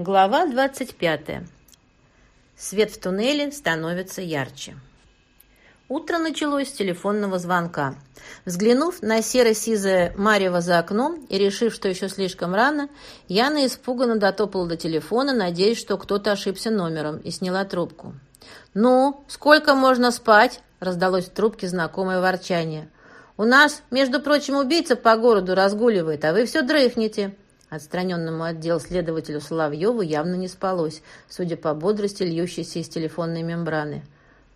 Глава 25. Свет в туннеле становится ярче. Утро началось с телефонного звонка. Взглянув на серо-сизое марево за окном и решив, что еще слишком рано, Яна испуганно дотопала до телефона, надеясь, что кто-то ошибся номером, и сняла трубку. «Ну, сколько можно спать?» – раздалось в трубке знакомое ворчание. «У нас, между прочим, убийца по городу разгуливает, а вы все дрыхнете». Отстраненному отдел следователю Соловьеву явно не спалось, судя по бодрости, льющейся из телефонной мембраны.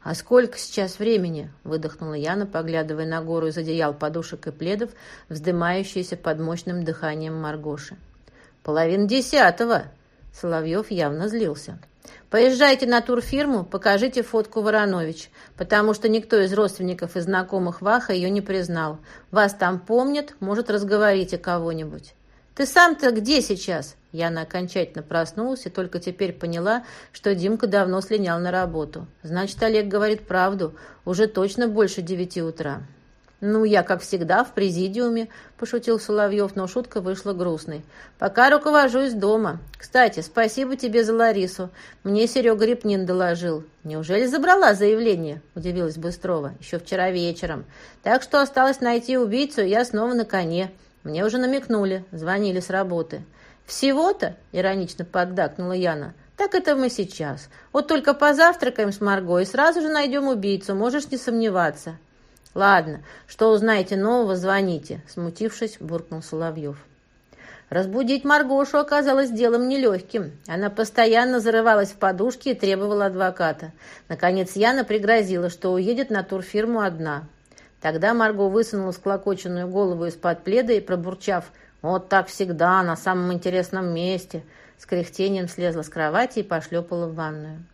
«А сколько сейчас времени?» — выдохнула Яна, поглядывая на гору из одеял, подушек и пледов, вздымающиеся под мощным дыханием Маргоши. «Половина десятого!» Соловьев явно злился. «Поезжайте на турфирму, покажите фотку Воронович, потому что никто из родственников и знакомых Ваха ее не признал. Вас там помнят, может, разговорите кого-нибудь». «Ты сам-то где сейчас?» Яна окончательно проснулась и только теперь поняла, что Димка давно слинял на работу. Значит, Олег говорит правду. Уже точно больше девяти утра. «Ну, я, как всегда, в президиуме», – пошутил Соловьев, но шутка вышла грустной. «Пока руковожусь дома. Кстати, спасибо тебе за Ларису. Мне Серега Репнин доложил». «Неужели забрала заявление?» – удивилась Быстрова. «Еще вчера вечером. Так что осталось найти убийцу, и я снова на коне. Мне уже намекнули, звонили с работы. «Всего-то?» — иронично поддакнула Яна. «Так это мы сейчас. Вот только позавтракаем с Марго и сразу же найдем убийцу, можешь не сомневаться». «Ладно, что узнаете нового, звоните», — смутившись, буркнул Соловьев. Разбудить Маргошу оказалось делом нелегким. Она постоянно зарывалась в подушки и требовала адвоката. Наконец Яна пригрозила, что уедет на турфирму одна. Тогда Марго высунула склокоченную голову из-под пледа и, пробурчав «Вот так всегда, на самом интересном месте», с кряхтением слезла с кровати и пошлепала в ванную.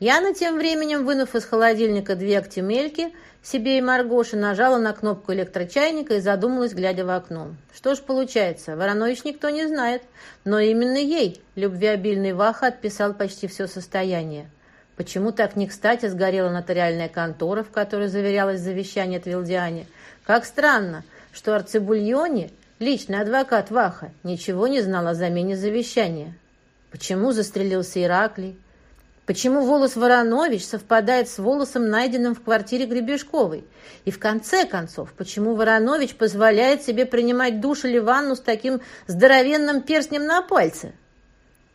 Яна тем временем, вынув из холодильника две актимельки, себе и Маргоше нажала на кнопку электрочайника и задумалась, глядя в окно. Что ж получается, Воронович никто не знает, но именно ей любвеобильный Ваха отписал почти все состояние. Почему так не кстати сгорела нотариальная контора, в которой заверялось завещание от Вилдиане? Как странно, что Арцебульоне, личный адвокат Ваха, ничего не знал о замене завещания. Почему застрелился Ираклий? Почему волос Воронович совпадает с волосом, найденным в квартире Гребешковой? И в конце концов, почему Воронович позволяет себе принимать душ или ванну с таким здоровенным перстнем на пальце?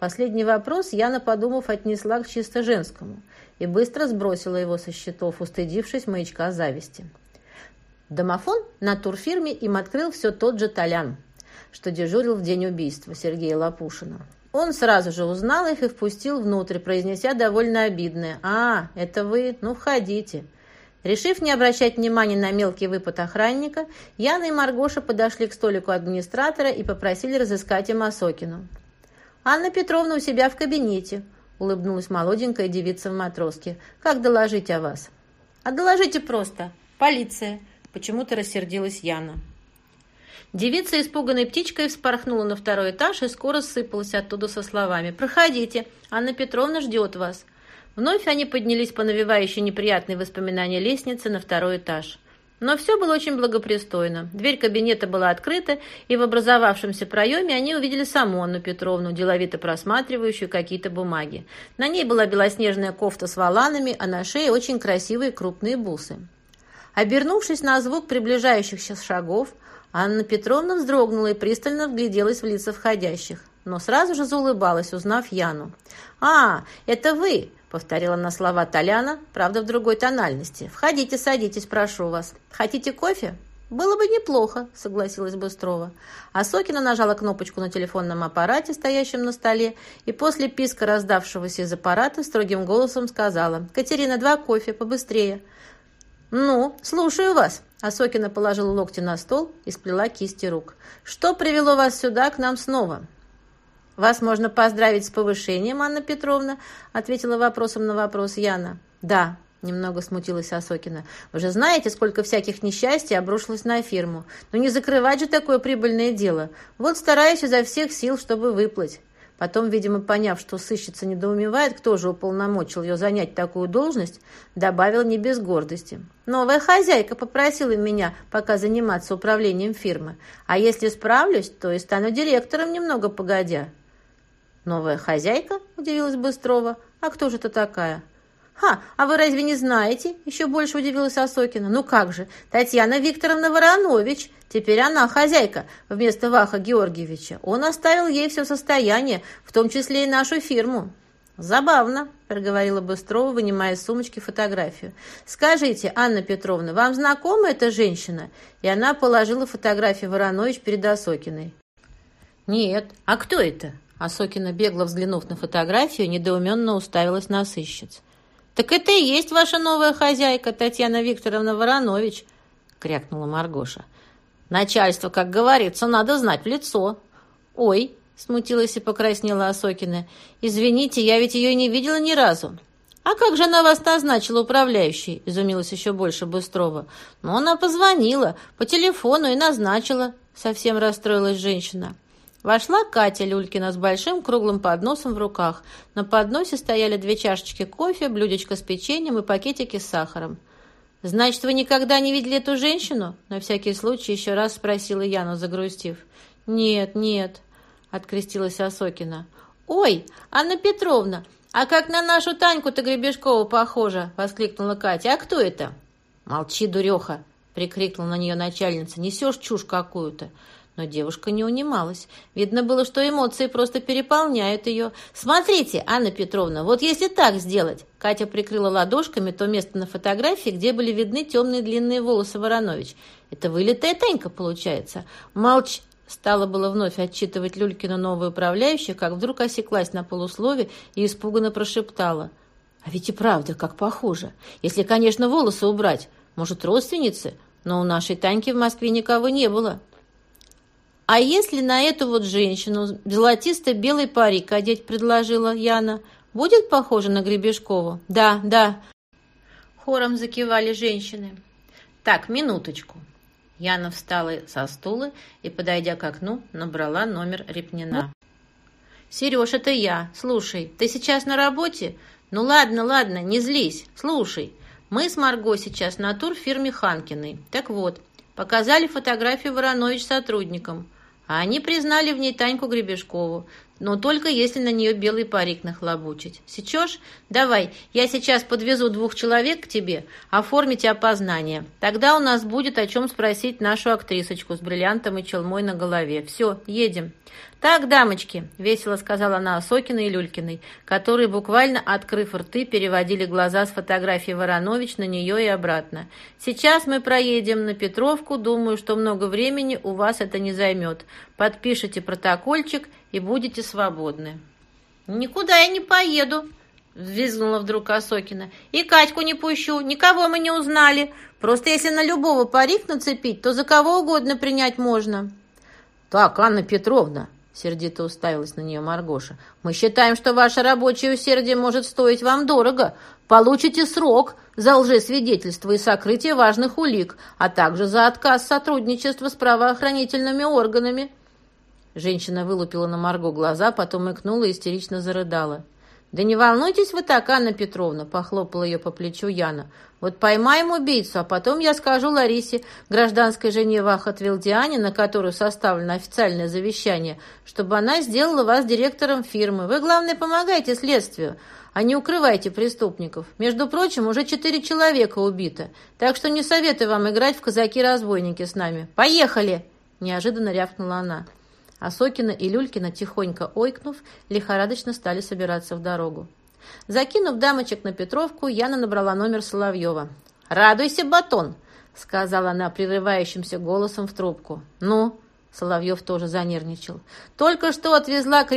Последний вопрос Яна, подумав, отнесла к чисто женскому и быстро сбросила его со счетов, устыдившись маячка зависти. Домофон на турфирме им открыл все тот же Толян, что дежурил в день убийства Сергея Лопушина. Он сразу же узнал их и впустил внутрь, произнеся довольно обидное «А, это вы? Ну, входите». Решив не обращать внимания на мелкий выпад охранника, Яна и Маргоша подошли к столику администратора и попросили разыскать им Осокину. «Анна Петровна у себя в кабинете», — улыбнулась молоденькая девица в матроске. «Как доложить о вас?» «А доложите просто. Полиция», — почему-то рассердилась Яна. Девица, испуганной птичкой, вспорхнула на второй этаж и скоро сыпалась оттуда со словами «Проходите, Анна Петровна ждет вас». Вновь они поднялись по навевающей неприятные воспоминания лестницы на второй этаж. Но все было очень благопристойно. Дверь кабинета была открыта, и в образовавшемся проеме они увидели саму Анну Петровну, деловито просматривающую какие-то бумаги. На ней была белоснежная кофта с воланами, а на шее очень красивые крупные бусы. Обернувшись на звук приближающихся шагов, Анна Петровна вздрогнула и пристально вгляделась в лица входящих, но сразу же заулыбалась, узнав Яну. «А, это вы!» Повторила на слова Толяна, правда, в другой тональности. «Входите, садитесь, прошу вас. Хотите кофе?» «Было бы неплохо», — согласилась Быстрова. А Сокина нажала кнопочку на телефонном аппарате, стоящем на столе, и после писка, раздавшегося из аппарата, строгим голосом сказала «Катерина, два кофе, побыстрее». «Ну, слушаю вас», — Асокина положила локти на стол и сплела кисти рук. «Что привело вас сюда, к нам снова?» «Вас можно поздравить с повышением, Анна Петровна», ответила вопросом на вопрос Яна. «Да», немного смутилась Осокина. «Вы же знаете, сколько всяких несчастий обрушилось на фирму. Но не закрывать же такое прибыльное дело. Вот стараюсь изо всех сил, чтобы выплыть». Потом, видимо, поняв, что сыщица недоумевает, кто же уполномочил ее занять такую должность, добавил не без гордости. «Новая хозяйка попросила меня пока заниматься управлением фирмы. А если справлюсь, то и стану директором немного погодя». «Новая хозяйка?» – удивилась Быстрова. «А кто же это такая?» «Ха, а вы разве не знаете?» – еще больше удивилась Осокина. «Ну как же, Татьяна Викторовна Воронович. Теперь она хозяйка вместо Ваха Георгиевича. Он оставил ей все состояние, в том числе и нашу фирму». «Забавно», – проговорила Быстрова, вынимая из сумочки фотографию. «Скажите, Анна Петровна, вам знакома эта женщина?» И она положила фотографию Воронович перед Осокиной. «Нет. А кто это?» Осокина, бегло взглянув на фотографию, недоуменно уставилась на сыщиц. «Так это и есть ваша новая хозяйка, Татьяна Викторовна Воронович», — крякнула Маргоша. «Начальство, как говорится, надо знать в лицо». «Ой», — смутилась и покраснела Осокина, «извините, я ведь ее не видела ни разу». «А как же она вас назначила управляющей?» – изумилась еще больше Быстрова. «Ну, она позвонила по телефону и назначила», – совсем расстроилась женщина. Вошла Катя Люлькина с большим круглым подносом в руках. На подносе стояли две чашечки кофе, блюдечко с печеньем и пакетики с сахаром. «Значит, вы никогда не видели эту женщину?» На всякий случай еще раз спросила Яна, загрустив. «Нет, нет», — открестилась Осокина. «Ой, Анна Петровна, а как на нашу Таньку-то Гребешкову похожа!» — воскликнула Катя. «А кто это?» «Молчи, дуреха!» — прикрикнула на нее начальница. «Несешь чушь какую-то!» Но девушка не унималась. Видно было, что эмоции просто переполняют ее. «Смотрите, Анна Петровна, вот если так сделать...» Катя прикрыла ладошками то место на фотографии, где были видны темные длинные волосы Воронович. «Это вылитая Танька, получается». «Молчь!» Стала было вновь отчитывать Люлькину новую управляющую, как вдруг осеклась на полуслове и испуганно прошептала. «А ведь и правда, как похоже. Если, конечно, волосы убрать. Может, родственницы? Но у нашей Таньки в Москве никого не было». «А если на эту вот женщину золотисто-белый парик одеть?» – предложила Яна. «Будет похоже на Гребешкову?» «Да, да». Хором закивали женщины. «Так, минуточку». Яна встала со стула и, подойдя к окну, набрала номер Репнина. «Сереж, это я. Слушай, ты сейчас на работе? Ну ладно, ладно, не злись. Слушай, мы с Марго сейчас на тур в фирме Ханкиной. Так вот, показали фотографию Воронович сотрудникам. А они признали в ней Таньку Гребешкову, но только если на нее белый парик нахлобучить. Сечешь? Давай, я сейчас подвезу двух человек к тебе, оформите опознание. Тогда у нас будет о чем спросить нашу актрисочку с бриллиантом и челмой на голове. Все, едем. «Так, дамочки», — весело сказала она Осокиной и Люлькиной, которые, буквально открыв рты, переводили глаза с фотографии Воронович на нее и обратно. «Сейчас мы проедем на Петровку. Думаю, что много времени у вас это не займет. Подпишите протокольчик и будете свободны». «Никуда я не поеду», — взвизгнула вдруг Осокина. «И Катьку не пущу, никого мы не узнали. Просто если на любого парик нацепить, то за кого угодно принять можно». «Так, Анна Петровна», Сердито уставилась на нее Маргоша. «Мы считаем, что ваше рабочее усердие может стоить вам дорого. Получите срок за лжесвидетельство и сокрытие важных улик, а также за отказ сотрудничества с правоохранительными органами». Женщина вылупила на Марго глаза, потом икнула и истерично зарыдала. «Да не волнуйтесь вы так, Анна Петровна», — похлопала ее по плечу Яна. «Вот поймаем убийцу, а потом я скажу Ларисе, гражданской жене Вахат Вилдиане, на которую составлено официальное завещание, чтобы она сделала вас директором фирмы. Вы, главное, помогайте следствию, а не укрывайте преступников. Между прочим, уже четыре человека убито, так что не советую вам играть в казаки-разбойники с нами. Поехали!» — неожиданно рявкнула она. А Сокина и Люлькина, тихонько ойкнув, лихорадочно стали собираться в дорогу. Закинув дамочек на Петровку, Яна набрала номер Соловьева. «Радуйся, батон!» — сказала она прерывающимся голосом в трубку. «Ну?» — Соловьев тоже занервничал. «Только что отвезла к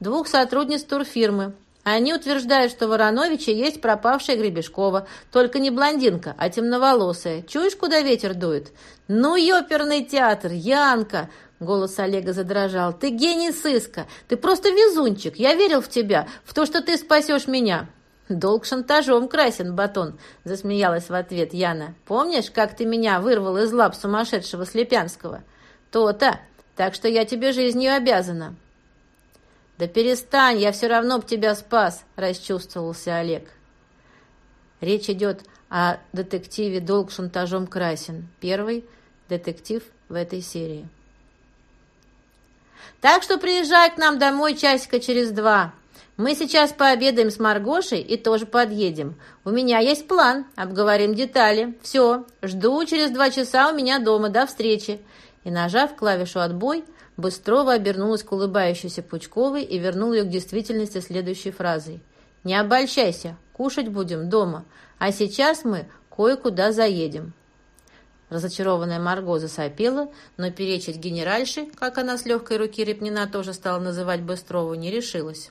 двух сотрудниц турфирмы. Они утверждают, что Вороновича есть пропавшая Гребешкова, только не блондинка, а темноволосая. Чуешь, куда ветер дует? Ну, ёперный театр, Янка!» Голос Олега задрожал. «Ты гений сыска! Ты просто везунчик! Я верил в тебя, в то, что ты спасешь меня!» «Долг шантажом красен, батон!» — засмеялась в ответ Яна. «Помнишь, как ты меня вырвал из лап сумасшедшего Слепянского?» «То-то! Так что я тебе жизнью обязана!» «Да перестань, я все равно б тебя спас!» — расчувствовался Олег. Речь идет о детективе «Долг шантажом красен». Первый детектив в этой серии. Так что приезжай к нам домой часика через два. Мы сейчас пообедаем с Маргошей и тоже подъедем. У меня есть план, обговорим детали. Все, жду через два часа у меня дома. До встречи». И, нажав клавишу «Отбой», Быстрова обернулась к улыбающейся Пучковой и вернула ее к действительности следующей фразой. «Не обольщайся, кушать будем дома, а сейчас мы кое-куда заедем». Разочарованная Марго засопела, но перечить генеральше, как она с легкой руки Репнина тоже стала называть Быстрову, не решилась.